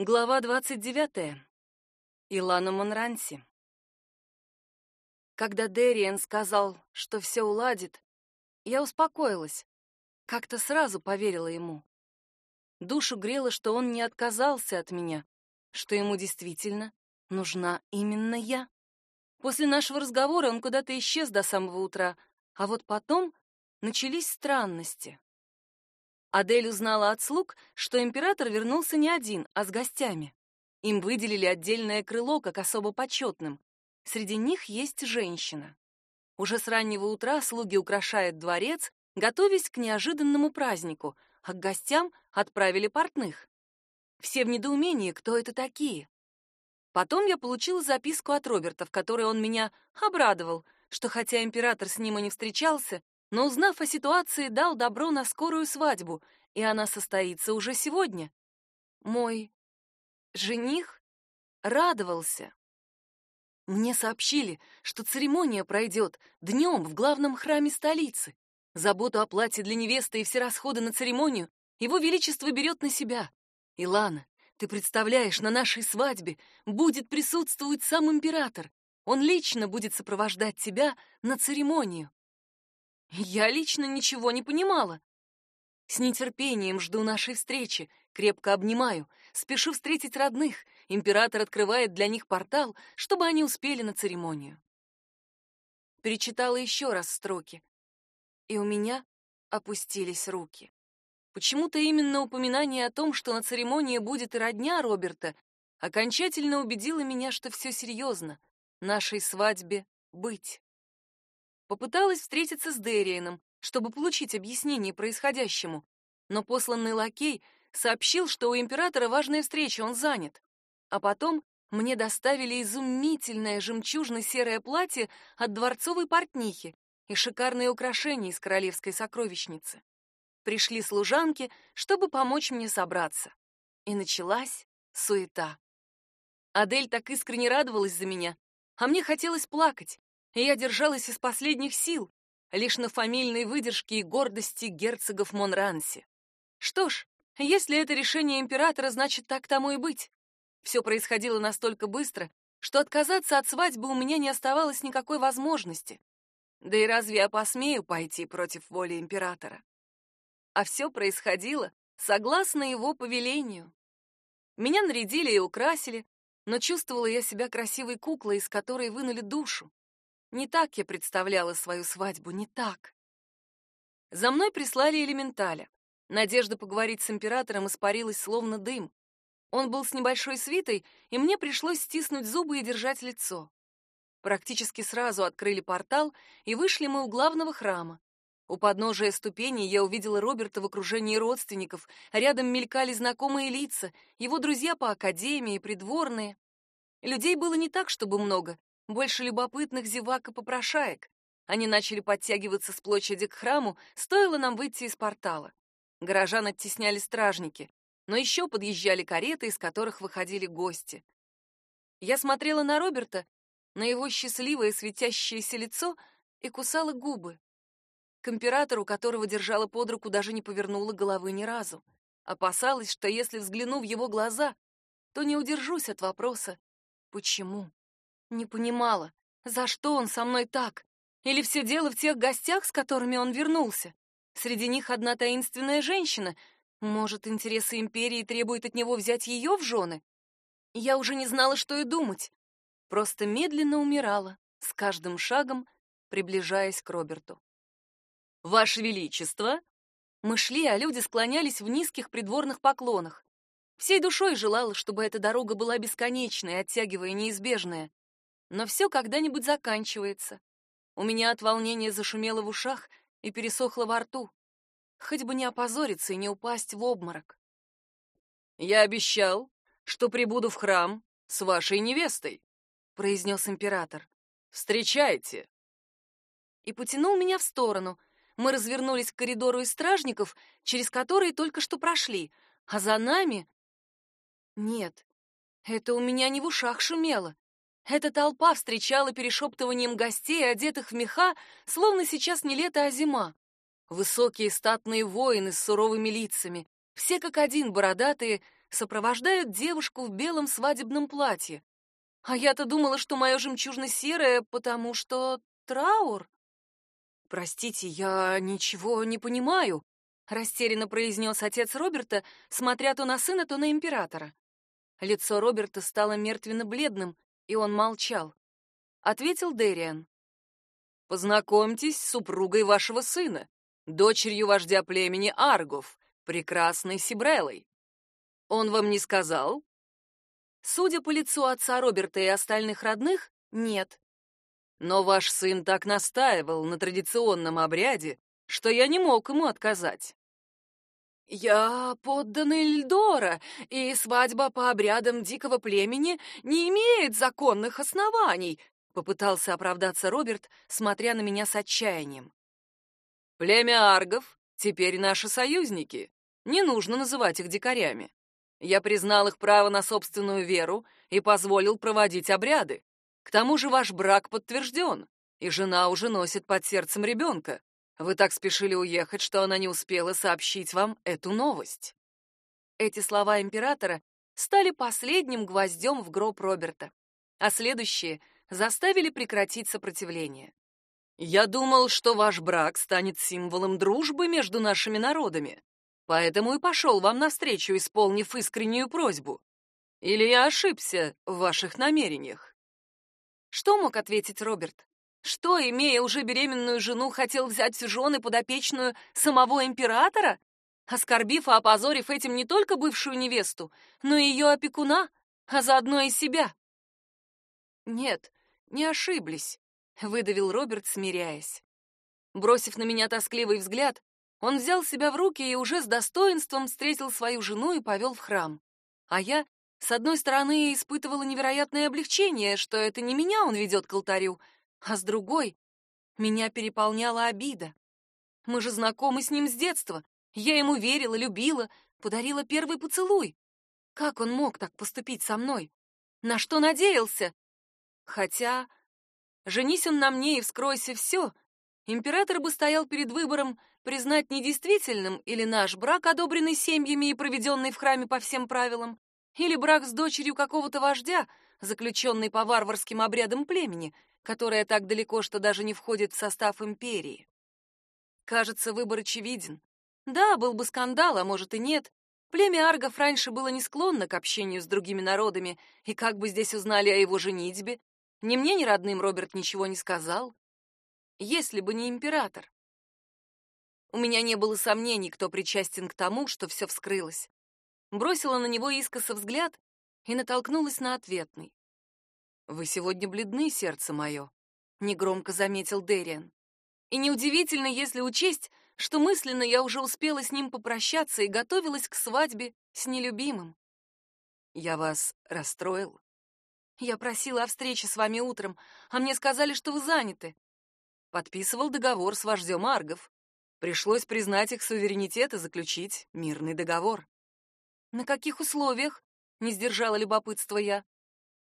Глава 29. Илана Монранси. Когда Дериен сказал, что все уладит, я успокоилась. Как-то сразу поверила ему. Душу грело, что он не отказался от меня, что ему действительно нужна именно я. После нашего разговора он куда-то исчез до самого утра, а вот потом начались странности. Адель узнала от слуг, что император вернулся не один, а с гостями. Им выделили отдельное крыло, как особо почетным. Среди них есть женщина. Уже с раннего утра слуги украшают дворец, готовясь к неожиданному празднику, а к гостям отправили портных. Все в недоумении, кто это такие. Потом я получила записку от Роберта, в которой он меня обрадовал, что хотя император с ним и не встречался, но, узнав о ситуации, дал добро на скорую свадьбу, и она состоится уже сегодня. Мой жених радовался. Мне сообщили, что церемония пройдет днем в главном храме столицы. Заботу о платье для невесты и все расходы на церемонию его величество берет на себя. Илана, ты представляешь, на нашей свадьбе будет присутствовать сам император. Он лично будет сопровождать тебя на церемонию. Я лично ничего не понимала. С нетерпением жду нашей встречи, крепко обнимаю, спешу встретить родных. Император открывает для них портал, чтобы они успели на церемонию. Перечитала еще раз строки, и у меня опустились руки. Почему-то именно упоминание о том, что на церемонии будет и родня Роберта, окончательно убедило меня, что все серьезно. Нашей свадьбе быть. Попыталась встретиться с Дерианом, чтобы получить объяснение происходящему, но посланный лакей сообщил, что у императора важная встреча, он занят. А потом мне доставили изумительное жемчужно-серое платье от дворцовой портнихи и шикарные украшения из королевской сокровищницы. Пришли служанки, чтобы помочь мне собраться. И началась суета. Адель так искренне радовалась за меня, а мне хотелось плакать и я держалась из последних сил, лишь на фамильной выдержке и гордости герцогов Монранси. Что ж, если это решение императора, значит, так тому и быть. Все происходило настолько быстро, что отказаться от свадьбы у меня не оставалось никакой возможности. Да и разве я посмею пойти против воли императора? А все происходило согласно его повелению. Меня нарядили и украсили, но чувствовала я себя красивой куклой, из которой вынули душу. Не так я представляла свою свадьбу, не так. За мной прислали элементаля. Надежда поговорить с императором испарилась словно дым. Он был с небольшой свитой, и мне пришлось стиснуть зубы и держать лицо. Практически сразу открыли портал, и вышли мы у главного храма. У подножия ступеней я увидела Роберта в окружении родственников, рядом мелькали знакомые лица, его друзья по академии, придворные. Людей было не так, чтобы много, больше любопытных зевак и попрошаек. Они начали подтягиваться с площади к храму, стоило нам выйти из портала. Горожан оттесняли стражники, но еще подъезжали кареты, из которых выходили гости. Я смотрела на Роберта, на его счастливое светящееся лицо и кусала губы. К императору, которого держала под руку, даже не повернула головы ни разу. Опасалась, что если взгляну в его глаза, то не удержусь от вопроса «Почему?». Не понимала, за что он со мной так? Или все дело в тех гостях, с которыми он вернулся? Среди них одна таинственная женщина. Может, интересы империи требуют от него взять ее в жены? Я уже не знала, что и думать. Просто медленно умирала, с каждым шагом приближаясь к Роберту. «Ваше Величество!» Мы шли, а люди склонялись в низких придворных поклонах. Всей душой желала, чтобы эта дорога была бесконечной, оттягивая неизбежное. Но все когда-нибудь заканчивается. У меня от волнения зашумело в ушах и пересохло во рту. Хоть бы не опозориться и не упасть в обморок. «Я обещал, что прибуду в храм с вашей невестой», — произнес император. «Встречайте». И потянул меня в сторону. Мы развернулись к коридору из стражников, через который только что прошли, а за нами... Нет, это у меня не в ушах шумело. Эта толпа встречала перешептыванием гостей, одетых в меха, словно сейчас не лето, а зима. Высокие статные воины с суровыми лицами, все как один бородатые, сопровождают девушку в белом свадебном платье. А я-то думала, что мое жемчужно-серое, потому что траур. Простите, я ничего не понимаю, растерянно произнес отец Роберта, смотря то на сына, то на императора. Лицо Роберта стало мертвенно-бледным, и он молчал. Ответил Дэриан. Познакомьтесь с супругой вашего сына, дочерью вождя племени Аргов, прекрасной Сибрелой. Он вам не сказал? Судя по лицу отца Роберта и остальных родных, нет. Но ваш сын так настаивал на традиционном обряде, что я не мог ему отказать. Я подданный Льдора, и свадьба по обрядам дикого племени не имеет законных оснований, попытался оправдаться Роберт, смотря на меня с отчаянием. Племя аргов теперь наши союзники. Не нужно называть их дикарями. Я признал их право на собственную веру и позволил проводить обряды. К тому же ваш брак подтвержден, и жена уже носит под сердцем ребенка. Вы так спешили уехать, что она не успела сообщить вам эту новость. Эти слова императора стали последним гвоздем в гроб Роберта, а следующие заставили прекратить сопротивление. Я думал, что ваш брак станет символом дружбы между нашими народами, Поэтому и пошел вам навстречу, исполнив искреннюю просьбу. Или я ошибся в ваших намерениях? Что мог ответить Роберт? Что, имея уже беременную жену, хотел взять в жены подопечную самого императора, оскорбив и опозорив этим не только бывшую невесту, но и ее опекуна, а заодно и себя? Нет, не ошиблись, выдавил Роберт, смиряясь. Бросив на меня тоскливый взгляд, он взял себя в руки и уже с достоинством встретил свою жену и повел в храм. А я, с одной стороны, испытывала невероятное облегчение, что это не меня он ведет к алтарю, а с другой меня переполняла обида. Мы же знакомы с ним с детства. Я ему верила, любила, подарила первый поцелуй. Как он мог так поступить со мной? На что надеялся? Хотя, женись он на мне и вскройся все, император бы стоял перед выбором признать недействительным или наш брак, одобренный семьями и проведенный в храме по всем правилам, или брак с дочерью какого-то вождя, заключенный по варварским обрядам племени, которое так далеко, что даже не входит в состав империи. Кажется, выбор очевиден. Да, был бы скандал, а может и нет. Племя аргов раньше было не склонно к общению с другими народами, и как бы здесь узнали о его женитьбе? Ни мне, ни родным Роберт ничего не сказал. Если бы не император. У меня не было сомнений, кто причастен к тому, что все вскрылось. Бросила на него искоса взгляд и натолкнулась на ответный. «Вы сегодня бледны, сердце мое», — негромко заметил Дэриан. И неудивительно, если учесть, что мысленно я уже успела с ним попрощаться и готовилась к свадьбе с нелюбимым. «Я вас расстроил?» «Я просила о встрече с вами утром, а мне сказали, что вы заняты». Подписывал договор с вождем Аргов. Пришлось признать их суверенитет и заключить мирный договор. На каких условиях? Не сдержала любопытства я.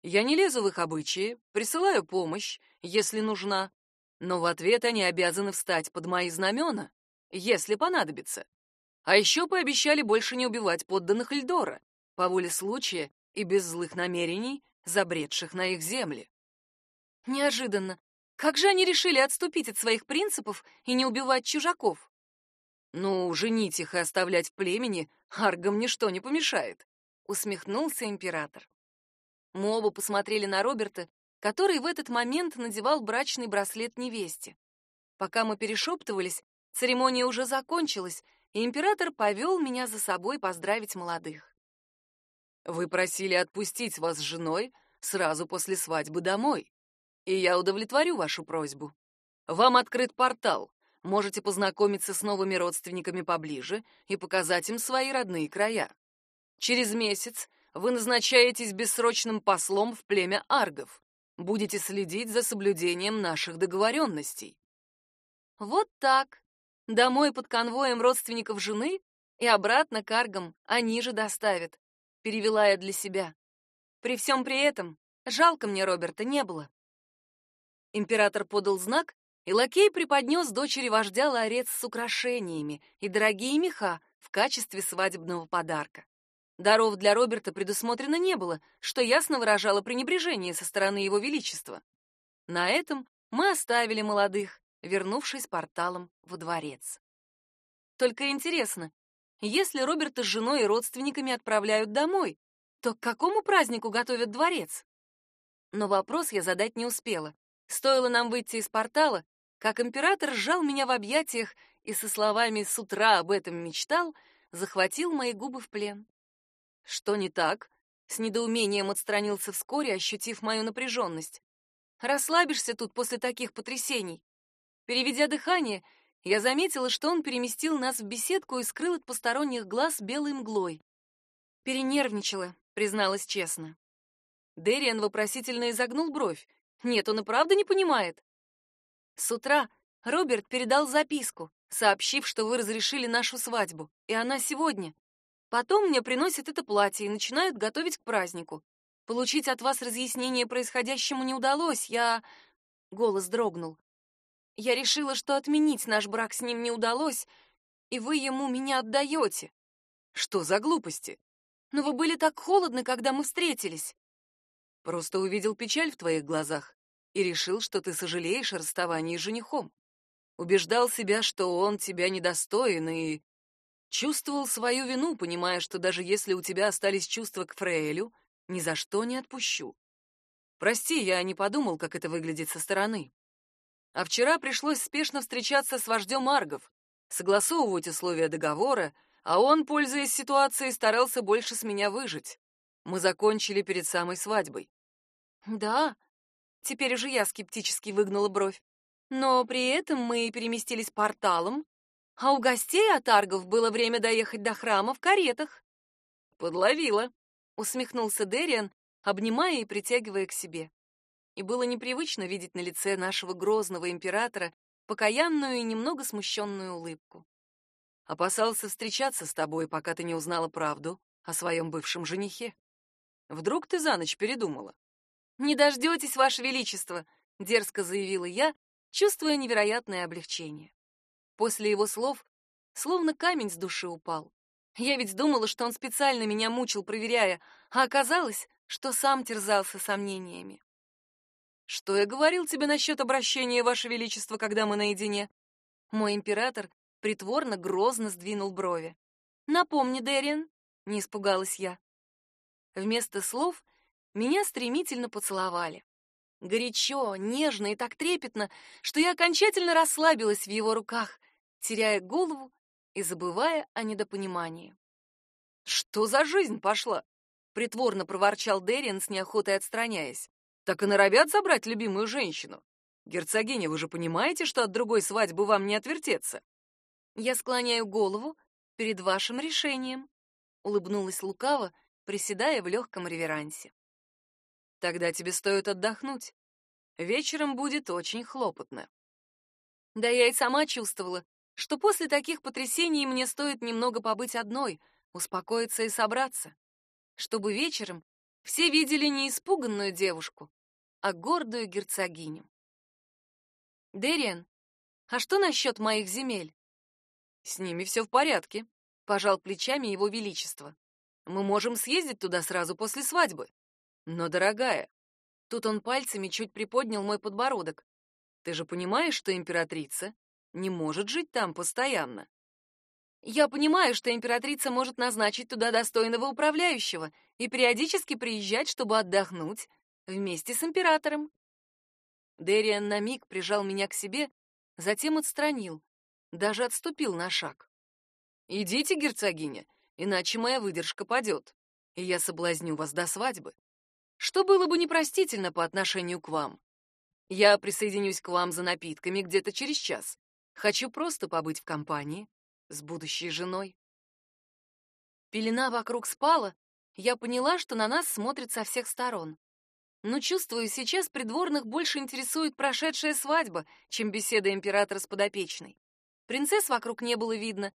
Я не лезу в их обычаи, присылаю помощь, если нужна, но в ответ они обязаны встать под мои знамена, если понадобится. А еще пообещали больше не убивать подданных Эльдора, по воле случая и без злых намерений, забредших на их земли. Неожиданно, как же они решили отступить от своих принципов и не убивать чужаков? Ну, женить их и оставлять в племени аргам ничто не помешает, усмехнулся император. Мы оба посмотрели на Роберта, который в этот момент надевал брачный браслет невесте. Пока мы перешептывались, церемония уже закончилась, и император повел меня за собой поздравить молодых. Вы просили отпустить вас с женой сразу после свадьбы домой и я удовлетворю вашу просьбу. Вам открыт портал. Можете познакомиться с новыми родственниками поближе и показать им свои родные края. Через месяц вы назначаетесь бессрочным послом в племя аргов. Будете следить за соблюдением наших договоренностей. Вот так. Домой под конвоем родственников жены и обратно к аргам они же доставят. Перевела я для себя. При всем при этом жалко мне Роберта не было. Император подал знак, и лакей преподнес дочери вождя ларец с украшениями и дорогие меха в качестве свадебного подарка. Даров для Роберта предусмотрено не было, что ясно выражало пренебрежение со стороны его величества. На этом мы оставили молодых, вернувшись порталом во дворец. Только интересно, если Роберта с женой и родственниками отправляют домой, то к какому празднику готовят дворец? Но вопрос я задать не успела. Стоило нам выйти из портала, как император сжал меня в объятиях и со словами «с утра об этом мечтал» захватил мои губы в плен. Что не так? С недоумением отстранился вскоре, ощутив мою напряженность. Расслабишься тут после таких потрясений. Переведя дыхание, я заметила, что он переместил нас в беседку и скрыл от посторонних глаз белой мглой. Перенервничала, призналась честно. Дэриан вопросительно изогнул бровь. Нет, он и правда не понимает. С утра Роберт передал записку, сообщив, что вы разрешили нашу свадьбу, и она сегодня. Потом мне приносят это платье и начинают готовить к празднику. Получить от вас разъяснение происходящему не удалось. Я голос дрогнул. Я решила, что отменить наш брак с ним не удалось, и вы ему меня отдаете. Что за глупости? Но вы были так холодны, когда мы встретились. Просто увидел печаль в твоих глазах и решил, что ты сожалеешь о расставании с женихом. Убеждал себя, что он тебя недостоин, и чувствовал свою вину, понимая, что даже если у тебя остались чувства к Фрейлю, ни за что не отпущу. Прости, я не подумал, как это выглядит со стороны. А вчера пришлось спешно встречаться с вождем Аргов, согласовывать условия договора, а он, пользуясь ситуацией, старался больше с меня выжить. Мы закончили перед самой свадьбой. Да, теперь уже я скептически выгнула бровь. Но при этом мы переместились порталом, а у гостей от Аргов было время доехать до храма в каретах. Подловила, усмехнулся Дериан, обнимая и притягивая к себе. И было непривычно видеть на лице нашего грозного императора покаянную и немного смущенную улыбку. Опасался встречаться с тобой, пока ты не узнала правду о своем бывшем женихе. Вдруг ты за ночь передумала? Не дождетесь, ваше величество, дерзко заявила я, чувствуя невероятное облегчение. После его слов словно камень с души упал. Я ведь думала, что он специально меня мучил, проверяя, а оказалось, что сам терзался сомнениями. Что я говорил тебе насчет обращения, ваше величество, когда мы наедине? Мой император притворно грозно сдвинул брови. Напомни, Дэриан, не испугалась я. Вместо слов меня стремительно поцеловали. Горячо, нежно и так трепетно, что я окончательно расслабилась в его руках, теряя голову и забывая о недопонимании. Что за жизнь пошла? притворно проворчал Дэриан с неохотой отстраняясь. Так и норовят забрать любимую женщину. Герцогиня, вы же понимаете, что от другой свадьбы вам не отвертеться? Я склоняю голову перед вашим решением, улыбнулась лукаво, приседая в легком реверансе. Тогда тебе стоит отдохнуть. Вечером будет очень хлопотно. Да я и сама чувствовала, что после таких потрясений мне стоит немного побыть одной, успокоиться и собраться, чтобы вечером все видели не испуганную девушку, а гордую герцогиню. Дериан, а что насчет моих земель? С ними все в порядке, пожал плечами его величество. Мы можем съездить туда сразу после свадьбы. Но, дорогая, тут он пальцами чуть приподнял мой подбородок. Ты же понимаешь, что императрица не может жить там постоянно. Я понимаю, что императрица может назначить туда достойного управляющего и периодически приезжать, чтобы отдохнуть вместе с императором. Дэриан на миг прижал меня к себе, затем отстранил, даже отступил на шаг. «Идите, герцогиня, иначе моя выдержка падет, и я соблазню вас до свадьбы, что было бы непростительно по отношению к вам. Я присоединюсь к вам за напитками где-то через час. Хочу просто побыть в компании с будущей женой». Пелена вокруг спала, я поняла, что на нас смотрят со всех сторон. Но чувствую, сейчас придворных больше интересует прошедшая свадьба, чем беседа императора с подопечной. Принцесс вокруг не было видно.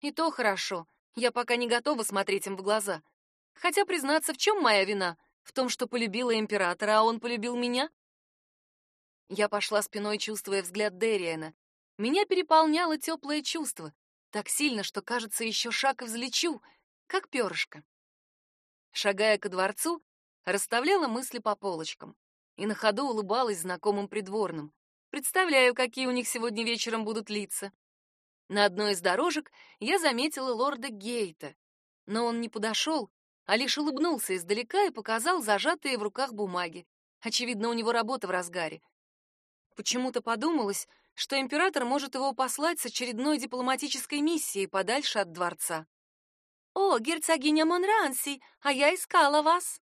И то хорошо. Я пока не готова смотреть им в глаза. Хотя, признаться, в чем моя вина? В том, что полюбила императора, а он полюбил меня? Я пошла спиной, чувствуя взгляд Дериана. Меня переполняло теплое чувство. Так сильно, что, кажется, еще шаг и взлечу, как перышко. Шагая ко дворцу, расставляла мысли по полочкам и на ходу улыбалась знакомым придворным. Представляю, какие у них сегодня вечером будут лица. На одной из дорожек я заметила лорда Гейта, но он не подошел, а лишь улыбнулся издалека и показал зажатые в руках бумаги. Очевидно, у него работа в разгаре. Почему-то подумалось, что император может его послать с очередной дипломатической миссией подальше от дворца. «О, герцогиня Монранси, а я искала вас!»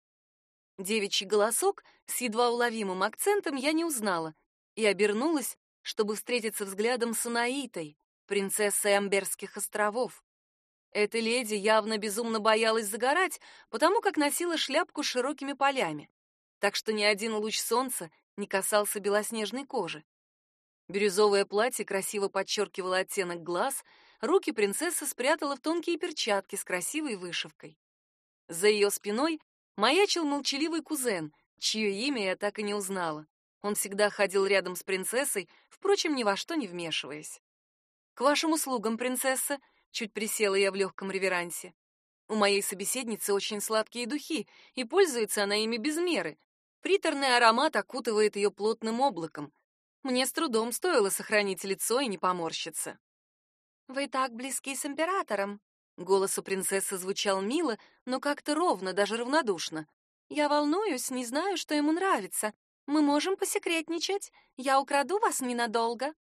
Девичий голосок с едва уловимым акцентом я не узнала и обернулась, чтобы встретиться взглядом с Анаитой, принцессой Амберских островов. Эта леди явно безумно боялась загорать, потому как носила шляпку с широкими полями, так что ни один луч солнца не касался белоснежной кожи. Бирюзовое платье красиво подчеркивало оттенок глаз, руки принцесса спрятала в тонкие перчатки с красивой вышивкой. За ее спиной маячил молчаливый кузен, чье имя я так и не узнала. Он всегда ходил рядом с принцессой, впрочем, ни во что не вмешиваясь. «К вашим услугам, принцесса!» — чуть присела я в легком реверансе. У моей собеседницы очень сладкие духи, и пользуется она ими без меры. Приторный аромат окутывает ее плотным облаком. Мне с трудом стоило сохранить лицо и не поморщиться. «Вы так близки с императором!» Голос у принцессы звучал мило, но как-то ровно, даже равнодушно. «Я волнуюсь, не знаю, что ему нравится. Мы можем посекретничать. Я украду вас ненадолго».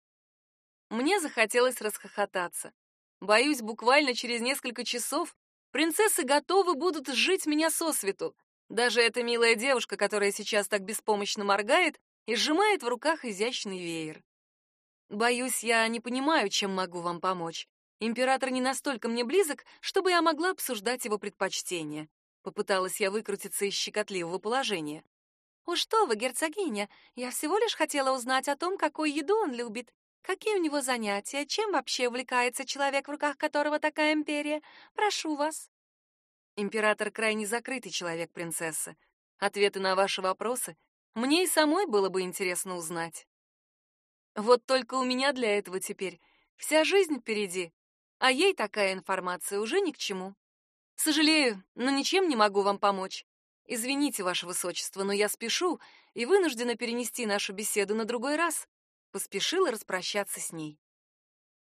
Мне захотелось расхохотаться. Боюсь, буквально через несколько часов принцессы готовы будут сжить меня со свету. Даже эта милая девушка, которая сейчас так беспомощно моргает и сжимает в руках изящный веер. Боюсь, я не понимаю, чем могу вам помочь. Император не настолько мне близок, чтобы я могла обсуждать его предпочтения. Попыталась я выкрутиться из щекотливого положения. «О, что вы, герцогиня, я всего лишь хотела узнать о том, какую еду он любит. Какие у него занятия, чем вообще увлекается человек, в руках которого такая империя? Прошу вас». Император крайне закрытый человек, принцесса. Ответы на ваши вопросы мне и самой было бы интересно узнать. Вот только у меня для этого теперь вся жизнь впереди, а ей такая информация уже ни к чему. Сожалею, но ничем не могу вам помочь. Извините, ваше высочество, но я спешу и вынуждена перенести нашу беседу на другой раз. Поспешила распрощаться с ней.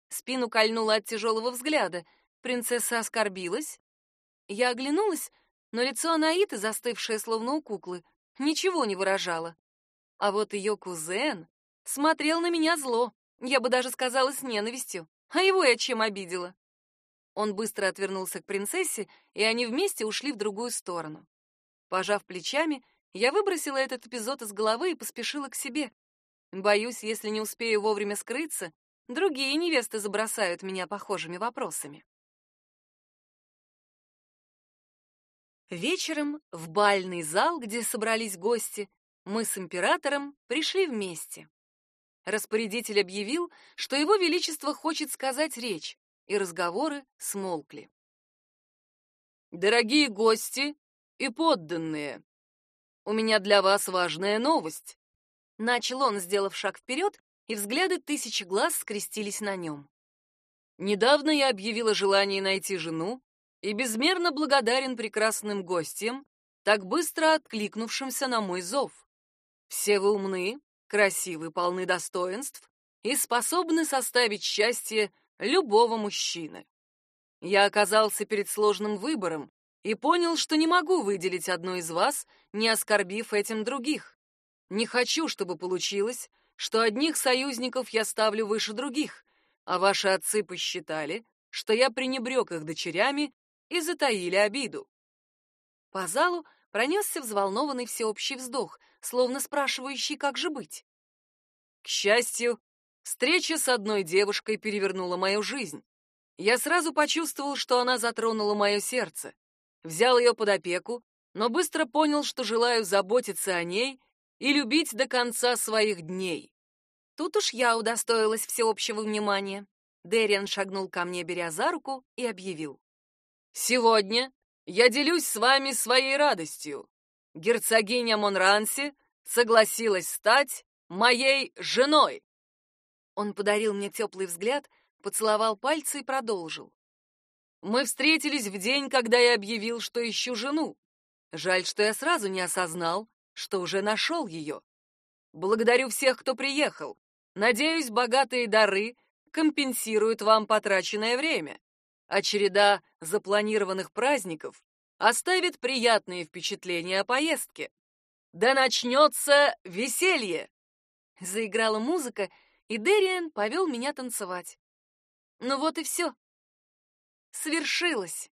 Спину кольнула от тяжелого взгляда. Принцесса оскорбилась. Я оглянулась, но лицо Анаиты, застывшее словно у куклы, ничего не выражало. А вот ее кузен Смотрел на меня зло, я бы даже сказала с ненавистью. А его я чем обидела? Он быстро отвернулся к принцессе, и они вместе ушли в другую сторону. Пожав плечами, я выбросила этот эпизод из головы и поспешила к себе. Боюсь, если не успею вовремя скрыться, другие невесты забросают меня похожими вопросами. Вечером в бальный зал, где собрались гости, мы с императором пришли вместе. Распорядитель объявил, что его величество хочет сказать речь, и разговоры смолкли. Дорогие гости и подданные, у меня для вас важная новость. Начал он, сделав шаг вперед, и взгляды тысячи глаз скрестились на нем. Недавно я объявила желание найти жену и безмерно благодарен прекрасным гостям, так быстро откликнувшимся на мой зов. Все вы умны, красивы, полны достоинств и способны составить счастье любого мужчины. Я оказался перед сложным выбором и понял, что не могу выделить одну из вас, не оскорбив этим других. Не хочу, чтобы получилось, что одних союзников я ставлю выше других, а ваши отцы посчитали, что я пренебрег их дочерями и затаили обиду. По залу пронесся взволнованный всеобщий вздох, словно спрашивающий, как же быть. К счастью, встреча с одной девушкой перевернула мою жизнь. Я сразу почувствовал, что она затронула мое сердце. Взял ее под опеку, но быстро понял, что желаю заботиться о ней и любить до конца своих дней. Тут уж я удостоилась всеобщего внимания. Дэриан шагнул ко мне, беря за руку, и объявил. «Сегодня я делюсь с вами своей радостью. Герцогиня Монранси согласилась стать моей женой. Он подарил мне теплый взгляд, поцеловал пальцы и продолжил. Мы встретились в день, когда я объявил, что ищу жену. Жаль, что я сразу не осознал, что уже нашел ее. Благодарю всех, кто приехал. Надеюсь, богатые дары компенсируют вам потраченное время. А череда запланированных праздников оставит приятные впечатления о поездке. Да начнется веселье! Заиграла музыка, и Дериан повел меня танцевать. Ну вот и все. Свершилось.